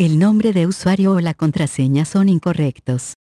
El nombre de usuario o la contraseña son incorrectos.